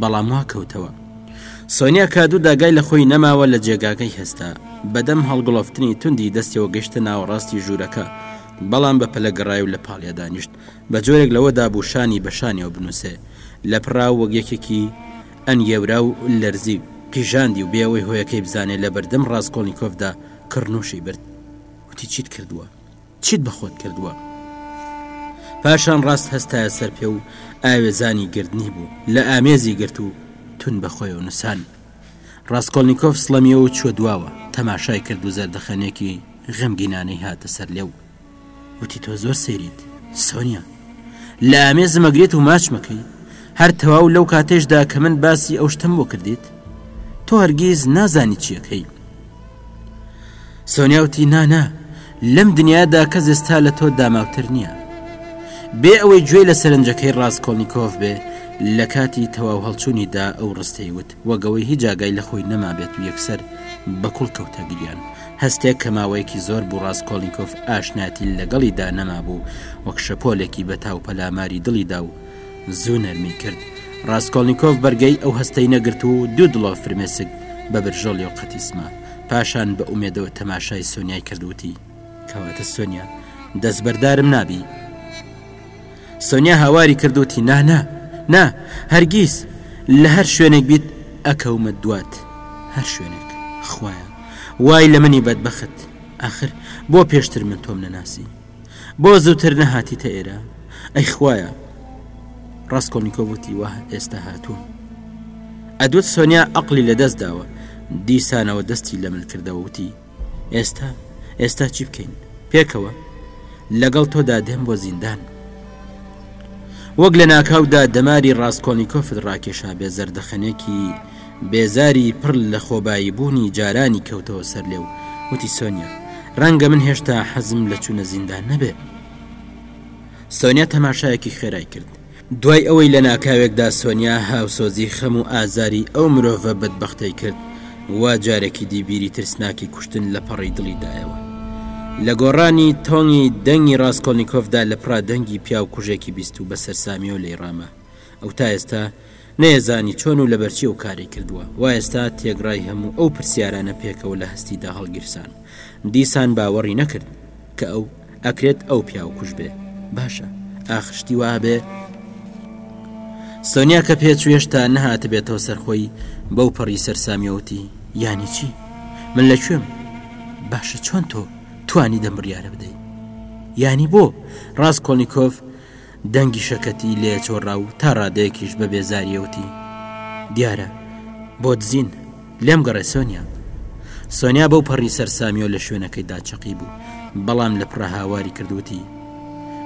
بەڵام وا کەوتەوە. سۆنیا کادو داگای لە خۆی نەماوە لە جێگاکەی هەستا. بەدەم هەڵگڵۆفتنی توندی دەستیەوە گەشتە ناوەڕاستی ژوورەکە. بەڵام بە پەلە گەڕای و لە پاڵیا دانیشت. بە جۆرێک لەوە دابوو شانی بە شانیەوە بنووسێ. لەپراو وەک یەکێکی ئەنگێورا و لەرزی و قیژاندی و بێ ئەوەی هۆیەکەی بزانێ لە بەردەم ڕاسکۆڵنیکۆفدا کڕنووشی برد. وتی چیت کردووە؟ چیت بە خۆت کردووە؟ پاشان ڕاست هەستایە سەر پێ و ئاوێزانی گردنی بوو لە ئامێزی گرت و تون بە خۆی و نووسان ڕاستکۆلنییکۆف سڵەمیە و چوە دواوە تەماشای کرد و زەردەخەنێکی غەمگینانەی هاتە سەر لێ و وتی تۆ زۆر سەیریت سۆنیا لە ئامێ زمەگرێت و ماچمەکەی هەر تەواو لەو کاتێشدا کە من باسی ئەو شتم بۆ کردیت تۆ هەرگیز نازانی چیەکەی سۆنیا وتی نانا لەم دنیادا کە زێستا لە تۆ داماوتر نییە بێ ئەوەی گوێ لە سەرنجەکەی ڕاستکۆڵنییکۆف بێ لە کاتی تەواو هەڵچوونیدا ئەو ڕستەی وت وەگەوەی هی جاگای لە خۆی نەمابێت و یەکسەر بە کوڵ کەوتە گریان هەستێک کە ماوەیەکی زۆر بوو ڕاستکۆڵنییکۆف ئاشناتی لەگەڵیدا نەمابوو وەک شەپۆلێکی بە تاو پەلاماری دڵیدا و زوو نەرمی کرد ڕاستکۆلنییکۆف بەرگەی ئەو هەستەی نەگرت و دوو دڵۆ فرمێسک بە برژۆڵی و قەتیسما پاشان بە ئومێدەوە تەماشای سۆنیای کردوتی کەواتە سۆنیا دەستبەردارم نابی سۆنیا هاواری کردوتی نا نا نا هەرگیز لە هەر شوێنێک بیت ئەکەومە دوات هەر شوێنێک خویە وای لە منی بەدبخت آخر بۆ پێشتر من تۆم نەناسی بۆ زووتر نەهاتیتە ئێرە ئەی خوایە ڕاستکۆنییکۆ وتی وە ئێستا هاتووم ئەدوت سۆنیا ئەقلی لە دەست داوە دیسانەوە دەستی لە من کردەوە وتی ئێستا ئێستا چی بکەین پێکەوە لەگەڵ تۆدا دێم بۆ زیندان وەک لە ناکاودا دەماری ڕاستکۆنییکۆفت ڕاکێشا بێ زەردەخەنێکی بێزاری پڕ لە خۆباییبوونی جارانی کەوتەوە سەر لێ و وتی سۆنیا، ڕەنگە من هێشتا حەزم لە چوونە زیندان نەبێت. سۆنیا تەماشایەکی خێرای کرد. دوای ئەوەی لە ناکاوێکدا سۆنیا هاوسۆزی خەم و ئازاری ئەو مرۆڤە بەدبەختەی کرد، وا جارێکی دی بیری ترسناکی کوشتن لە پەڕەی دڵی دایەوە. لە گۆڕانی تۆنی دەنگی ڕاسکۆڵنیکۆفدا لە پڕا دەنگی پیاوکوژێکی بیست و بە سەرسامییەوە لێی ڕاما. ئەو تا ئێستا نەیەزانی چۆن و لەبەرچی ئەو کارەی کردووە، وا ئێستا تێگڕای هەموو ئەو پرسیارانە پێکەوە لە هەستیدا هەڵگیرسان. دیسان باوەڕی نەکرد کە ئەو ئەکرێت ئەو پیاوکوژ بێ. باشە ئاخ شتی وا هەبێ؟ سۆنیا کە پێچوو هێشتا نەهاتبێتەوە سەر خۆی، بەو پەڕی سەرسامیەوە وتی، یانی چی؟ من لە کوێم؟ باشە چۆن تۆ توانی دەم بڕیارە بدەی؟ یانی بۆ؟ ڕاستکۆڵنیکۆف دەنگی شەکەتی لێچۆڕا و تا ڕادەیەکیش بە بێزارییە وتی، دیارە بۆ دزین، لێم گەڕێ سۆنیا. سۆنیا بەو پەڕی سەرسامییەوە لە شوێنەکەیدا چەقیبوو، بەڵام لە پڕا هاواری کرد وتی،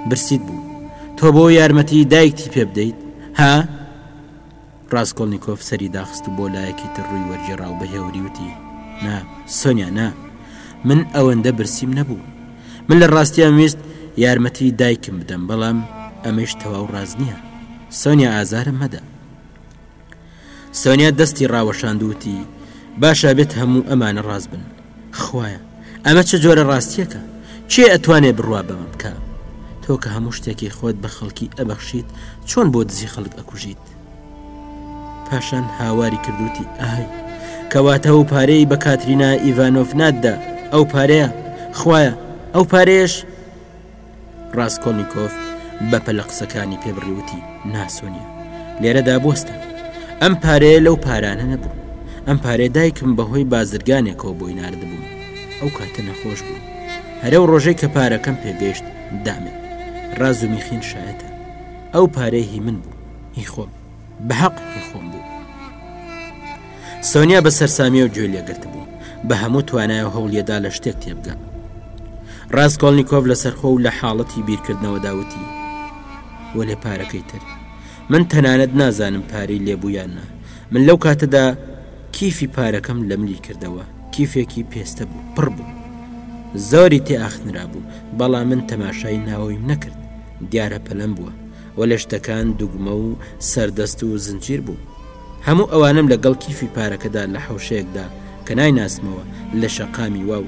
برسیت بوو، تۆ بۆ یارمەتیی دایکتی پێ بدەیت، ها؟ ڕاسکۆڵنیکۆف سەری داخست و بۆ لایەکی تر ڕووی وەرگێڕا و بە هێوری وتی نا سۆنیا نا من ئەوەندە برسیم نەبوو من لە ڕاستیان ویست یارمەتی دایکم بدەم بەڵام ئەمەش تەواو ڕاز نییە سۆنیا ئازارم مەدە سۆنیا دەستی ڕاوەشاندوتی باشە بێت هەموو ئەمانە ڕاز بن خوایە ئەمە چ جۆرە ڕاستیەکە کێ ئەتوانێ بڕوا بەمە بکە تۆ کە هەموو شتێکی خۆت بە خەڵکی ئەبەخشیت چۆن بۆ دزی خەڵک ئەکوژیت پاشان هاواری کردوتی ئاهی کەواتە و پارەی بە کاترینا ئیڤانۆڤ ناتدا ئەو پارەیە خوایە ئەو پارێش ڕاستکۆلنییکۆف بەپەلە قسەکانی پێبڕی وتی ناسۆنیە لێرەدا بستە ئەم پارەیە لەو پارانە نەبوو ئەم پارێ دایکم بەهۆی بازرگانێکەوە بۆی نردبووم ئەو کاتە نەخۆش بوو هەرە و ڕۆژەی کە پارەکەم پێگەیشت دامێ ڕازومی خین شایەتە ئەو پارەی هی من بوو هی خۆم بە حەق هی خۆم بوو سۆنیا بە سەررسامیە و گوێ لێگرت بوو بە هەموو توانای و هەوڵیەدا لە شتێک تێبگە ڕاستکۆلنییکۆف لەسەر خۆ و لە حاڵەتی بیرکردنەوە داوتی وە لێ پارەکەی تر من تەنانەت نازانم پارەی لێبوویان نا من لەو کاتەدا کیفی پارەکەم لە ملی کردەوە کیفێکی پێستە بوو پڕ بوو زۆری تێ ئاخنرا بوو بەڵام من تەماشای ناوەیم نەکرد دیارە پەلەم بووە و لەشتەکان دوگمە و سەردەست و زنجیر بوو هەموو ئەوانم لەگەڵ کیفی پارەکەدا لە حەوشەیەکدا کە نایناسمەوە لە شەقامی واو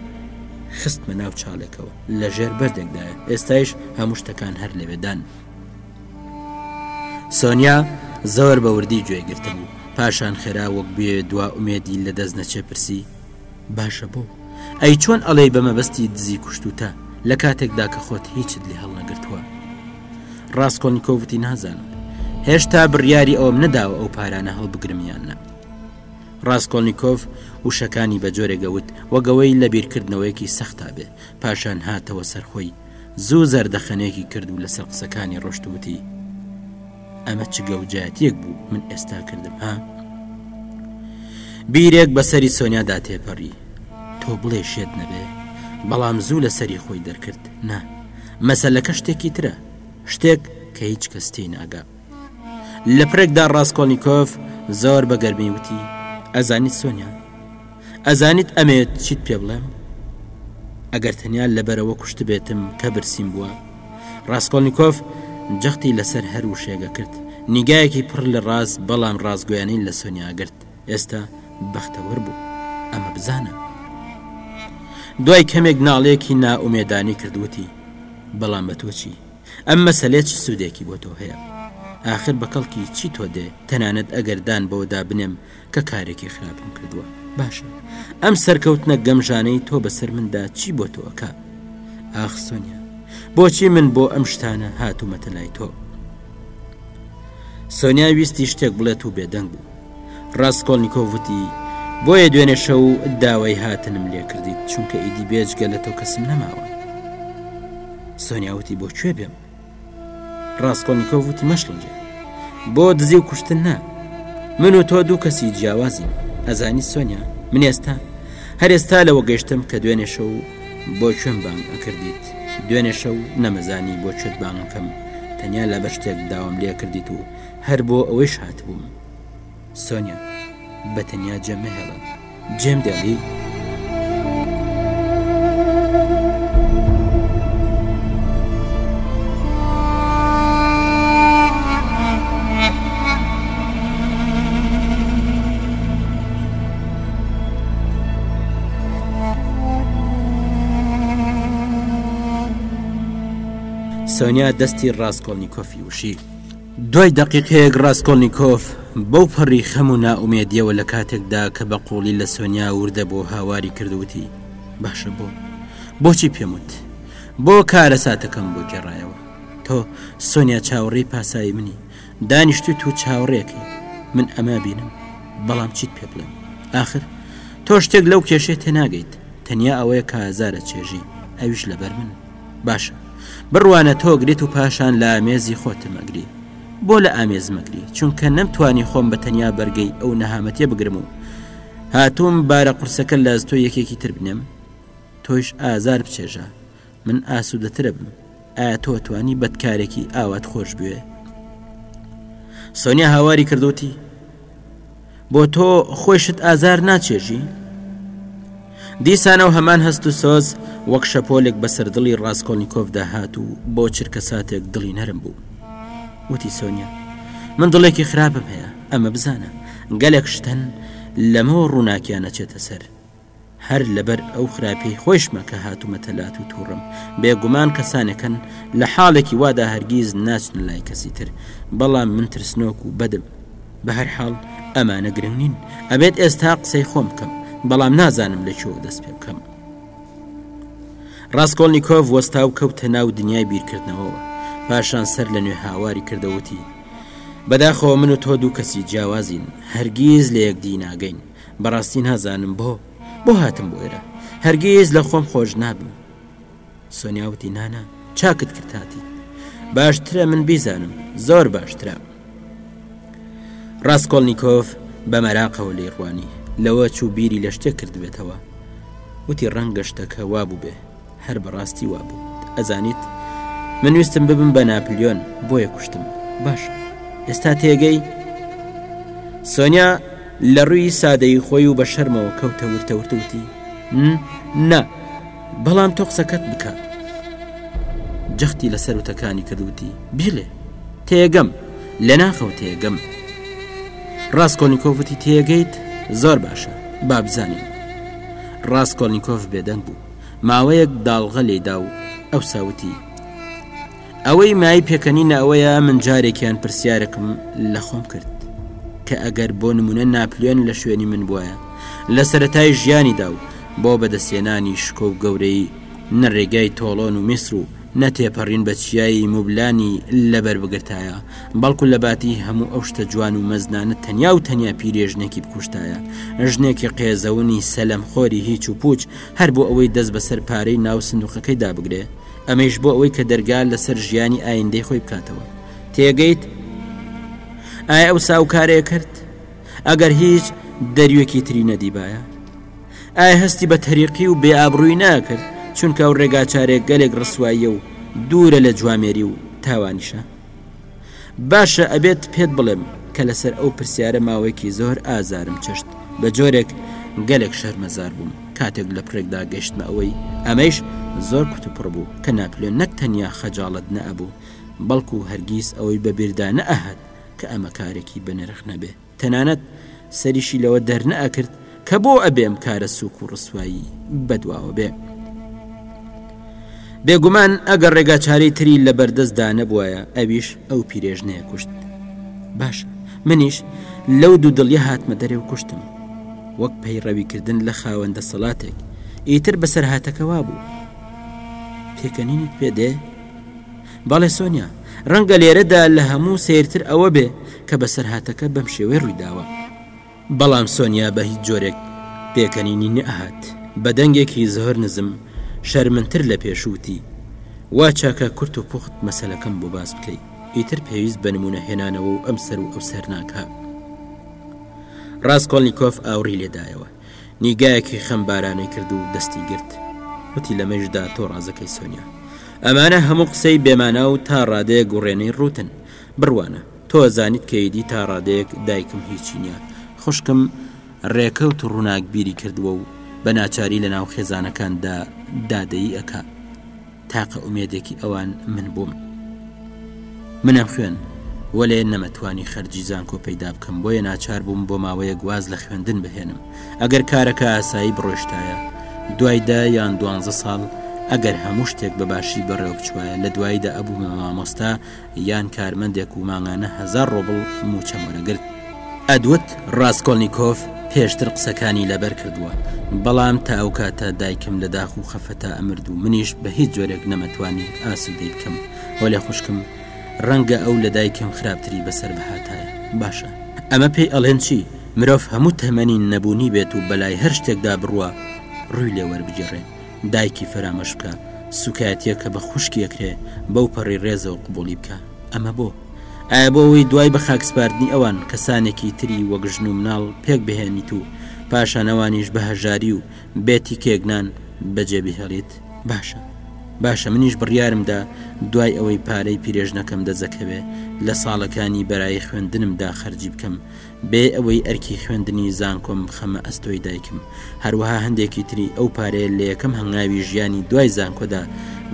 خستمە ناو چاڵێکەوە لە ژێر بەردێکدایە ئێستایش هەموو شتەکان هەر لەوێدان سۆنیا زۆر بە وردی گوێی گرتبوو پاشان خێرا وەک بێ دوا ئومێدی لە دەست نەچێ پرسی باشە بۆ ئەی چۆن ئەڵێی بە مەبەستی دزی کوشتوتە لە کاتێکدا کە خۆت هیچت لێ هەڵنەگرتووە ڕاستکۆلنیکۆڤ وتی نازانم هێشتا بڕیاری ئەوم نەداوە ئەو پارانە هەڵبگرم یان نە ڕاستکۆلنیکۆڤ وشەکانی بە جۆرێگەوت وەگەوەی لە بیرکردنەوەیەکی سەختا بێ پاشان هاتەوە سەرخۆی زوو زەردەخەنێکی کرد و لەسەر قسەکانی ڕۆشتوتی ئەمە چ گەوجاتیەک بوو من ئێستا کردم ها بیرێک بەسەری سۆنیادا تێپەڕی تۆ بڵێ شێت نەبێ بەڵام زوو لەسەری خۆی دەرکرد نا مەسەلەکە شتێکی ترە، شتێک کە هیچ کەس تێی ناگا. لە پرێکدا ڕاستکۆلنیکۆف زۆر بە گەرمی وتی، ئەزانیت سۆنیا؟ ئەزانیت ئەمەوێت چیت پێ بڵێم؟ ئەگەر تەنیا لەبەرەوە کوشتبێتم کە برسیم بووە. ڕاستکۆلنیکۆف جەختی لەسەر هەر وشەیەگە کرد. نیگایەکی پڕ لە ڕاست بەڵام ڕاستگۆیانەی لە سۆنیا گرت. ئێستا بەختەوەر بوو ئەمە بزانە دوای کەمێک ناڵێکی نائومێدانی کردوتی بەڵام بە تۆچی ئەم مەسلێ چ سوودێکی بۆ تۆ هەیە آخر بە کەڵکی چی تۆ دێ تەنانەت ئەگەردان بەوەدا بنێم کە کارێکی خراپم کردووە باشە ئەم سەرکەوتنە گەمژانەی تۆ بەسەر مندا چی بۆ تۆکە ئاخسۆنیا بۆچی من بۆ ئەم شتانە هاتوومەتە لای تۆ سۆنیا ویستی شتێک بڵێت و بێدەنگ بوو ڕاسکۆلنیکۆڤ وتی، بۆیە دوێنێ شەو داوای هاتنم لێ کردیت چونکە ئیدی بێجگە لە تۆ کەسم نەماوە. سۆنیاوتی بۆ کوێ بێم؟ ڕاستکۆنیکۆ وتی مەشڵنجێ بۆ دزی و کوشتن نا من و تۆ دوو کەسی جیاوازین ئەزانی سۆنیا من ئێستا هەر ئێستا لەوە گەشتم کە دوێنێ شەو بۆ کوێم بانگ ئەکردیت دوێنێ شەو نەمەزانی بۆ کوێت بانگەکەم تەنیا لە بەشتێک داوام لێ کردیت و هەر بۆ ئەوەیش هاتبووم سۆنیا بە تەنیا جێم مەهێڵە جێم دەڵی سۆنیا دەستی ڕاستکۆڵنی کۆفی وشی دوای دەقیقەیەک ڕاستکۆڵنییکۆف بەو پەڕی خەم و نائومێدیەوە لە کاتێکدا کە بە قوڵی لە سۆنیا وردە بۆ هاواری کردوتی باشە بۆ بۆچی پێم وت بۆ کارە ساتەکەم بۆ گێڕایەوە تۆ سۆنیا چاوەڕێی پاسایی منی دانیشتوی تو چاوەڕێکی من ئەمە بینم بەڵام چیت پێ بڵێم آخر تۆ شتێک لەو کێشێ تێناگەیت تەنیا ئەوەیە کازارە چێژی ئەویش لەبەر من باشە بڕوانە تۆ گرێت و پاشان لە ئامێزی خۆتم ئەگری بۆ لە ئامێزمەگری چونکە نەمتوانی خۆم بە تەنیا بەرگەی ئەو نەهامەتێ بگرم و هاتووم بارە قورسەکە لە ئەستۆ یەکێکی تر بنێم تۆش ئازار بچێژە من ئاسوودەترە بم ئایا تۆ توانی بەدکارێکی ئاوات خۆش بوێ سۆنیا هاواری کردوتی بۆ تۆ خۆشت ئازار ناچێژی؟ دیسانەوە هەمان هەست و سۆز وەک شەپۆلێک بەسەر دڵی ڕاستکۆلنییکۆف داهات و بۆ چرکە ساتێک دڵی نەرم بوو. وتی سۆنیا من دڵێکی خراپم هەیە ئەمە بزانە گەلێک شتەن لەمەوە ڕووناکیان نەچێتە سەر. هەر لەبەر ئەو خراپی خۆشمە کە هاتوومە تەلات و تووڕم بێگومان کەسانەکەن لە حاڵێکی وادا هەرگیز ناچن لای کەسی تر بەڵام من ترسنۆک و بەدم بە هەر حاڵ ئەمانە گرنگ نین ئەبێت ئێستا قسەی خۆم بکەم بەڵام نازانم لە چۆ دەست پێ بکەم ڕاستکۆلنییکۆڤ وەستا و کەوتە ناو دنیای بیرکردنەوەەوە پاشان سەر لە نوێ هاواری کردەوتی بەداخەوە من و تۆ دوو کەسی جیاوازین هەرگیز لە یەکدی ناگەین بەڕاستی نازانم بۆ بۆ هاتم بۆ ئێرە هەرگیز لە خۆم خۆش نابم سۆنیاوتی نانا چاکت کرد هاتی باشترە من بیزانم زۆر باشترە ڕاستکۆلنییکۆف بە مەراقەوە لێ ڕوانی لەوە چوو بیری لە شتێک کردبێتەوە وتی ڕەنگە شتەکە وابوو بێ هەر بەڕاستی وابوو ئەزانیت من ویستم ببم بە ناپلیۆن بۆیە کوشتم باش ئێستا تێگەی سۆنیا لە ڕووی سادەی خۆی و بە شەرمەوە کەوتە ورتەورتوتی نا بەڵام تۆ قسەکەت بکە جەختی لەسەر وتەکانی کردوتی بیڵێ تێگەم لە ناخەوە تێگەم ڕاستکۆنیکۆڤتی تێگەیت زۆر باشە بابزانین ڕاستکۆنیکۆف بێدەنگ بوو ماوەیەک داڵغە لێی دا و ئەوسا وتی، ئەوەی مایەی پێکەنینە ئەوەیە من جارێکیان پرسیارێکم لە خۆم کرد کە ئەگەر بۆ نموونە ناپلیۆن لە شوێنی من بوایە لە سەرەتای ژیانیدا و بۆ بەدەستهێنانی شکۆ و گەورەیی نە رێگای تۆڵۆن و میسر و نە تێپەڕین بە چیای موبلانی لەبەر بگرتایە بەڵکو لە باتی هەموو ئەو شتە جوان و مەزنانە تەنیا و تەنیا پیرێژنێکی بکوشتایە ژنێکی قێزەونی سەلەمخۆری هیچ و پووچ هەر بۆ ئەوەی دەست بەسەر پارەی ناو سندوقەکەی دابگرێ ئەمەیش بۆ ئەوەی کە دەرگا لەسەر ژیانی ئایندەی خۆی بکاتەوە تێگەیت ئایا ئەو ساوکارەیە کرد ئەگەر هیچ دەریوەکی تری نەدیبایە ئایا هەستی بە تەریقی و بێ ئابرووی ناکرد چونکە ئەو ڕێگاچارێک گەلێک ڕسواییە و دوورە لە جوامێری و تاوانیشە باشە ئەبێت پێت بڵێم کە لەسەر ئەو پرسیارە ماوەیەکی زۆر ئازارم چشت بە جۆرێک گەلێک شەرمەزار بووم کاتێک لە پرێکدا گەشتمە ئەوەی ئەمەش زۆر کوتوپڕ بوو کە ناپلێن نەک تەنیا خەجاڵت نەبوو بەڵکو هەرگیز ئەوەی بەبیردا نەئەهات کە ئەمە کارێکی بەنرخ نەبێ تەنانەت سەریشی لەوە دەرنەئەکرد کە بۆ ئەبێ ئەم کارە سوک و ڕسوایی بەدواوە بێ بێگومان ئەگەر ڕێگا چارەی تری لە بەردەستدا نەبووایە ئەویش ئەو پیرێژنەیە کوشت باش منیش لەو دوو دڵی هاتمە دەرێ و کوشتم وەک پەیڕەویکردن لە خاوەن دەسەڵاتێک ئیتر بەسەرهاتەکەوا بوو پێکەنینت پێدێ بەڵێ سۆنیا، ڕەنگە لێرەدا لە هەموو سەیرتر ئەوە بێ کە بەسەرهاتەکە بەم شێوەی ڕووی داوە. بەڵام سۆنیا بە هیچ جۆرێک پێکەنینی نەهات، بە دەنگێکی زۆر نزم شەرمنتر لە پێشوو وتی، وا چاکە کورت و پوخت مەسەلەکەم بۆ باس بکەی، ئیتر پێویست بە نموونە هێنانەوە و ئەمسەر و ئەوسەر ناکا. ڕاسکۆڵنیکۆف ئاوڕی لێ دایەوە. نیگایەکی خەمبارانەی کرد و دەستی گرت وتی لەمەیشدا تۆ ڕازەکەی سۆنیا ئەمانە هەموو قسەی بێمانا و تا ڕادەیەک وڕێنەی ڕوتن بڕوانە تۆ زانیت کە ئیدی تا ڕادەیەک دایکم هیچی نییە خوشکم ڕێکەوت و ڕووناک بیری کردووە و بە ناچاری لەناو خێزانەکاندا دادەیی ئەکا. تاقە ئومێدێکی ئەوان من بووم منم خوێن وەلێ نەمەتوانی خەرجی زانکۆ پەیدا بکەم بۆیە ناچار بووم بۆ ماوەیە گواز لە خوێندن بهێنم ئەگەر کارەکە ئاسایی بڕۆشتایە دوای دە یان دوانزە ساڵ ئەگەر هەموو شتێک بەباشی بەڕێوە بچوایە لە دواییدا ئەبوومە مامۆستا یان کارمەندێک و مانگانە هەزار ڕۆبڵ مووچەم وەرەگرت. ئەدوت ڕاسکۆلنیکۆف پێشتر قسەکانی لەبەر کردووە، بەڵام تا ئەو کاتە دایکم لە داخ و خەفەتا ئەمرد و منیش بە هیچ جۆرێک نەمەتوانی ئاسوودەی بکەم، وەلێ خوشکم ڕەنگە ئەو لە دایکم خراپتری بەسەر بهاتایە. باشە ئەمە پێی ئەڵێن چی؟ مرۆڤ هەموو تەمەنی نەبوونی بێت و بەلای هەر شتێکدا بڕوا ڕووی لێ وەربگێڕێ، دایکی فەرامۆش بکە سوکایەتیە کە بە خوشکی ئەکرێ بەو پەڕی ڕێزەوە قبوڵی بکە ئەمە بۆ ئایا بۆ ئەوەی دوای بە خاکسپاردنی ئەوان کەسانێکی تری وەک ژن و مناڵ پێک بهێنیت و پاشانەوانیش بە هەژاری و بێتی کێگنان بەجێ بهێڵیت باشە باشە منیش بڕیارمدا دوای ئەوەی پارەی پیرێژنەکەم دەزەکەوێ لە ساڵەکانی بەرایی خوێندنمدا خەرجی بکەم بێ ئەوەی ئەرکی خوێندنی زانکۆم بخەمە ئەستۆی دایکم، هەروەها هەندێکی تری ئەو پارەیە لە یەکەم هەنگاوی ژیانی دوای زانکۆدا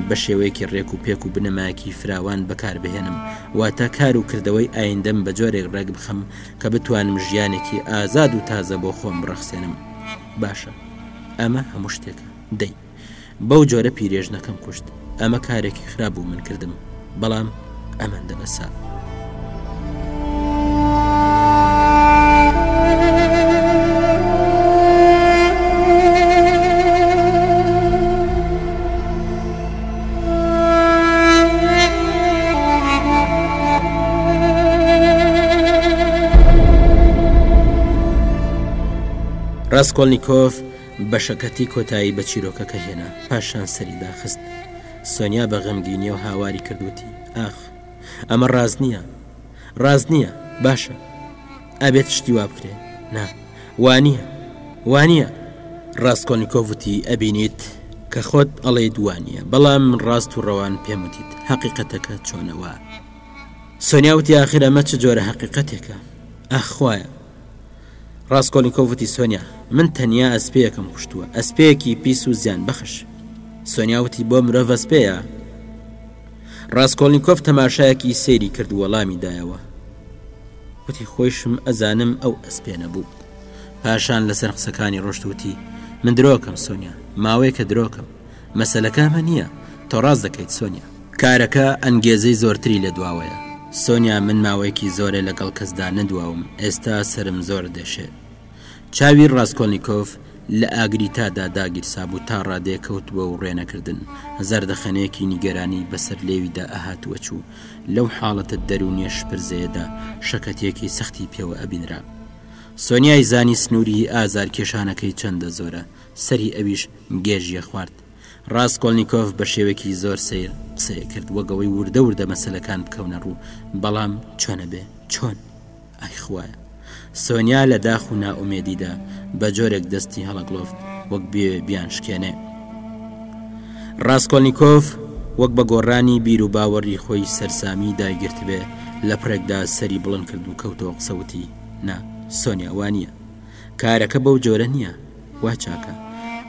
بە شێوەیەکی ڕێک و پێک و بنەمایەکی فراوان بەکاربهێنم، واتە کار و کردەوەی ئایندەم بە جۆرێک ڕێکبخەم کە بتوانم ژیانێکی ئازاد و تازە بۆ خۆم بڕەخسێنم. باشە ئەمە هەموو شتێکە، دەی. بەو جۆرە پیرێژنەکەم کوشت ئەمە کارێکی خراپ بوو من کردم بەڵام ئەمەن دەبەسە. ڕاستکۆلنییکۆف بەشەکەتی کۆتایی بە چیرۆکەکە هێنا پاشان سەری داخست سۆنیا بە غەمگینی و هاواری کردوتی ئاخ ئەمە ڕاست نییە ڕاست نییە باشە ئەبێت شتی وا بکرێ نا وانە وانە ڕاستکۆنیکۆڤوتی ئەبینیت کە خۆت ئەڵێ دووانە بەڵام من ڕاست و ڕەوان پێم وتیت حەقیقەتەکە چۆنەوە سۆنیاوتی آخر ئەمە چ جۆرە حەقیقەتێکە ئەخوایە ڕاسکۆلنیکۆڤ وتی، سۆنیا، من تەنیا ئەسپێکم کوشتووە، ئەسپێکی پیس و زیانبەخش. سۆنیا وتی، بۆ مرۆڤ ئەسپێیە؟ ڕاسکۆلنیکۆڤ تەماشایەکی سەیری کرد و وەڵامی دایەوە. وتی، خۆیشم ئەزانم ئەو ئەسپێ نەبوو. پاشان لەسەر قسەکانی ڕۆشت و وتی، من درۆکەم سۆنیا، ماوەیەکە درۆکەم. مەسەلەکە ئەمە نییە. تۆ ڕاست دەکەیت، سۆنیا. کارەکە ئەنگێزەی زۆرتری لە دواوەیە. سۆنیا، من ماوەیەکی زۆرە لەگەڵ کەسدا نەدواوم، ئێستا سەرم زۆر دێشێ. چاوی ڕاسکۆلنیکۆف لە ئاگریتادا داگیرسابوو تا ڕادەیەک کەوت بە وڕێنەکردن، زەردەخەنەیەکی نیگەرانی بەسەر لێویدا ئەهاتوئەچوو، لەو حاڵەتە دەروونییە شپرزەیەدا شەکەتییەکی سەختی پێوە ئەبینرا. سۆنیای زانی سنووری ئازارکێشانەکەی چەندە زۆرە، سەری ئەویش گێژیە خوارد. ڕاسکۆلنیکۆف بە شێوەیەکی زۆر سەیر قسەی ئەکرد وەک ئەوەی وردە وردە مەسەلەکان بکەونە ڕوو، بەڵام چۆنەبێ؟ چۆن؟ ئای خوایە! سۆنیا لە داخ و نائومێدیدا بە جۆرێک دەستی هەڵەگڵۆفت وەک بیەوێ بیانشکێنێ. ڕاسکۆلنیکۆف وەک بە گۆڕانی بیر و باوەڕی خۆی سەرسامی دایگرتبێ لە پڕێکدا سەری بڵند کرد و کەوتەوە قسە وتی، نا، سۆنیا وا نیە. کارەکە بەو جۆرە نیە. وا چاکە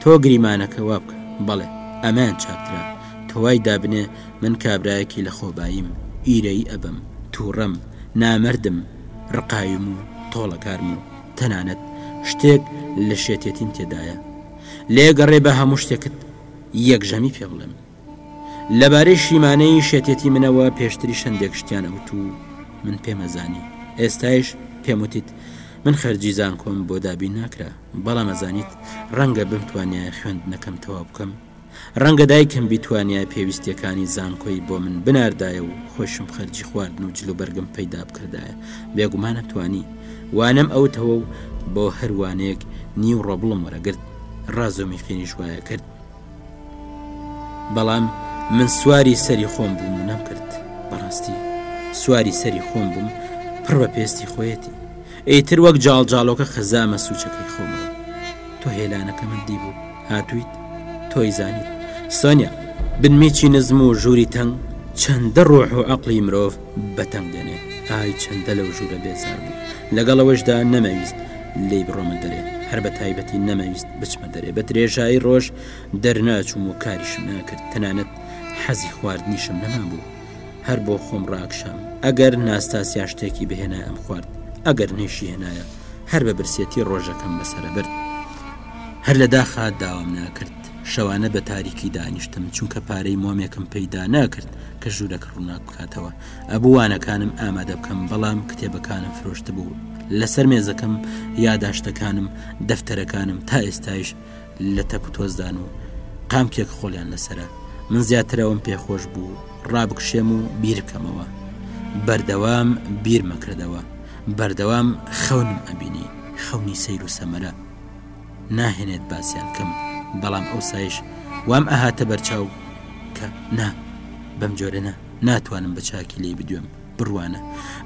تۆ گریمانەکە وا بکە بەڵێ ئەمەیان چاکترە تۆوای دابنێ من کابرایەکی لە خۆباییم ئیرەیی ئەبم تووڕەم نامەردم ڕقاویم و تۆڵەکارم و تەنانەت شتێک لە شێتێتیم تێدایە لێگەڕێ با هەموو شتێکت یەکژەمی پێ بڵێم لەبارەی شیمانەی شێتێتی منەوە پێشتریش هەندێک شتیان ئەوت و من پێمەزانی ئێستایش پێم وتیت من خەرجی زانکۆم بۆ دابین ناکرا بەڵام ئەزانیت ڕەنگە بمتوانە خوێندنەکەم تەواو بکەم ڕەنگە دایکم بیتوانە پێویستیەکانی زانکۆی بۆ من بناردایە و خۆشم خەرجی خواردن و جلو بەرگم پەیدا بکردایە بێگومانە توانی وانەم ئەوتەوە و بۆ هەروانەیەک نیو ڕۆبڵم وەرەگرت ڕازۆمی خێنیش وایە کرد بەڵام من سواری سەری خۆم بووم و نەمکرد بەڕاستی سواری سەری خۆم بووم پڕ بە پێستی خۆیەتی ئەیتر وەک جاڵجاڵۆکە خەزامە سوچەکەی خۆمەوە تۆ هێلانەکە من دی بوو هاتوویت تۆی زانیت سۆنیا بنمیچی نزم و ژووری تەنگ چەندە ڕۆح و عقلی مرۆڤ بە تەنگ دێنێ ئای چەندە لەو ژوورە بێزار بوو لەگەڵ ئەوەشدا نەمەویست لی بڕۆمە دەرێ هەر بە تایبەتی نەمەویست بچمە دەرێ بە درێژایی ڕۆژ دەرناچوم و کاریشم ناکرد تەنانەت حەزی خواردنیشم نەما بوو هەر بۆ خۆم ڕاکشام ئەگەر ناستاسیا شتێکی بهێنا ئەم خوارد ئەگەر نێشی هێنایە هەر بە برسێتی ڕۆژەکەم بەسرە برد هەر لە داخا داوام ناکرد شەوانە بە تاریکی دانیشتم چونکە پارەی مۆمێکم پەیدا ناکرد کە ژوورەکە ڕووناک کاتەوە ئەبوو وانەکانم ئامادە بکەم بەڵام کتێبەکانم فرۆشت بوو لەسەر مێزەکەم یاداشتەکانم دەفتەرەکانم تا ئێستایش لە تەپ و تۆزدان و قامکێک خۆلیان لەسرە من زیاترەوەم پێخۆش بوو ڕابکشێم و بیرکەمەوە بەردەوام بیرمەکردەوە بەردەوام خەونم ئەبینی خەونی سیر و سەمەرە ناهێنێت باسیان کەم بەڵام ئەو سایش وام ئەهاتە بەرچاو کە نا بەم جۆرەە ناتوانم بە چاکی لی بدوێم بڕوانە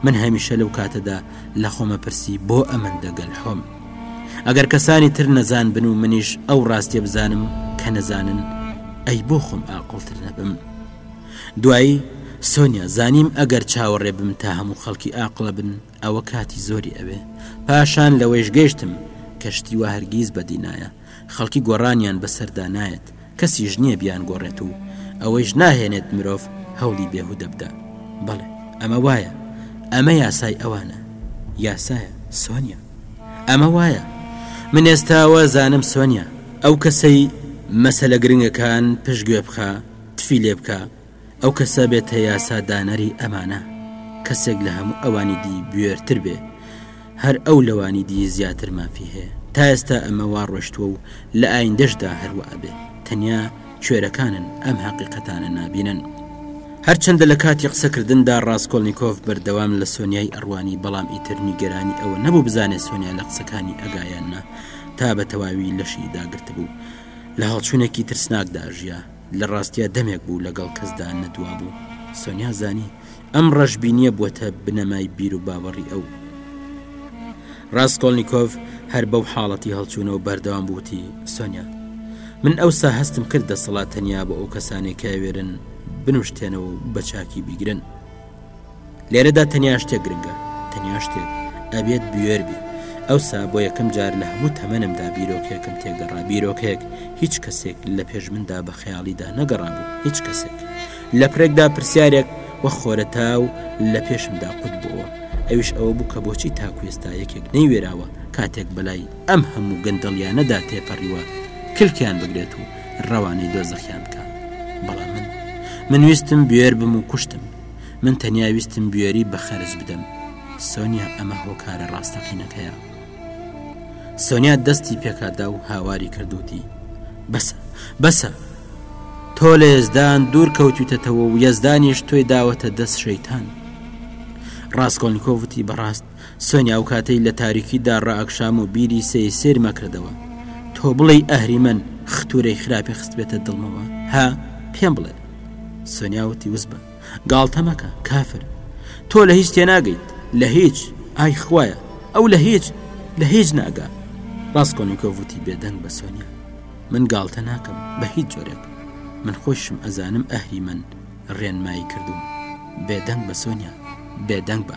من هەمیشە لەو کاتەدا لە خۆمە پرسی بۆ ئەمن دەگەل حۆم ئەگەر کەسانی تر نەزان بن و منیش ئەو ڕاستیە بزانم کە نەزانن ئەی بۆ خۆم ئاقڵتر نەبم دوایی سۆنیا زانیم ئەگەر چاوەڕێ بم تا هەموو خەڵکی ئاقلە بن ئەوە کاتی زۆری ئەوێ پاشان لەوەیش گەشتم کەشتی وا هەرگیز بەدینایە خەڵکی گۆڕانیان بەسەردا نایەت کەسیش نییە بیان گۆڕێت و ئەوەیش ناهێنێت مرۆڤ هەوڵی بێهو دەبدا بەڵێ ئەمە وایە ئەمە یاسای ئەوانە یاسایە سۆنیا ئەمە وایە من ئێستاوە زانم سۆنیا ئەو کەسەی مەسەلە گرنگەکان پشگوێ بخە تفی لێ بکە ئەو کەسە بێتە یاسا دانەری ئەمانە کەسێک لە هەموو ئەوانی دی بوێرتر بێ هەر ئەو لەوانی دی زیاتر مافی هەیە تا ئێستا ئەمە وا ڕۆشتووە و لە ئایندەشدا هەروە ئەبێ تەنیا کوێرەکانن ئەم هەقیقەتانە نابینن هەرچەندە لە کاتی قسەکردندا ڕاستکۆلنییکۆف بەردەوام لە سۆنیای ئەڕوانی بەڵام ئیتر نیگەرانی ئەوە نەبوو بزانێت سۆنیا لە قسەکانی ئەگایان نا تا بە تەواوی لەشی داگرتبوو لە هەڵچوونێکی ترسناکدا ژیا لە ڕاستیا دەمێک بوو لەگەڵ کەسدا نەدوا بوو سۆنیا زانی ئەم ڕەشببینیە بووەتە بنەمای بیر و باوەڕی ئەو ڕاستکۆلنییکۆف هەر بەو حاڵەتی هەڵچوونەوە بەردەوام بووتی سۆنیا من ئەو سا هەستم کرد دەسەڵات تەنیا بۆ ئەو کەسانێکایوێرن بنوشتێنەوە و بە چاکی بیگرن لێرەدا تەنیا شتێک گرنگە، تەنیا شتێک، ئەبێت بوێر بی. ئەوسا بۆ یەکەم جار لە هەموو تەمەنمدا بیرۆکێکم تێگەڕا، بیرۆکێک هیچ کەسێک لە پێش مندا بە خەیاڵیدا نەگەڕابوو، هیچ کەسێک. لە پرێکدا پرسیارێک وەک خۆرەتاو لە پێشمدا قوت بۆوە، ئەویش ئەوە بوو کە بۆچی تاکو ئێستا یەکێک نەیوێراوە کاتێک بەلای ئەم هەموو گەندەڵیانەدا تێپەڕیوە کلکیان بگرێت و رەوانەی دۆزەخیان بکا؟ بەڵام من، من ویستم بوێر بم و کوشتم. من تەنیا ویستم بوێری بە خەرج بدەم سۆنیا ئەمە هۆکارە ڕاستەقینەکەیە سۆنیا دەستی پێکادا و هاواری کردوتی بەسە بەسە تۆ لە یزدان دوور کەوتوتەتەوە و یزدانیش تۆی داوەتە دەست شەیتان ڕاستکۆلنیکۆڤتی بەڕاست سۆنیا ئەو کاتەی لە تاریکی دا ڕائەکشام و بیری سێ سێرمە کردەوە تۆ بڵێی ئەهریمەن ختورەی خراپی خستبێتە دڵمەوە ها پێم بڵێ سۆنیاوتی وس بە گاڵتە مەکە کافر تۆ لە هیچ تێناگەیت لە هیچ ئای خویە ئەو لە هیچ لە هیچ ناگا ڕاستکۆنیکۆڤوتی بێدەنگ بە سۆنیا من گاڵتە ناکەم بە هیچ جۆرێک من خۆشم ئەزانم ئەهریمەن ڕێنمایی کردوم بێدەنگ بە سۆنیا بێدەنگ بە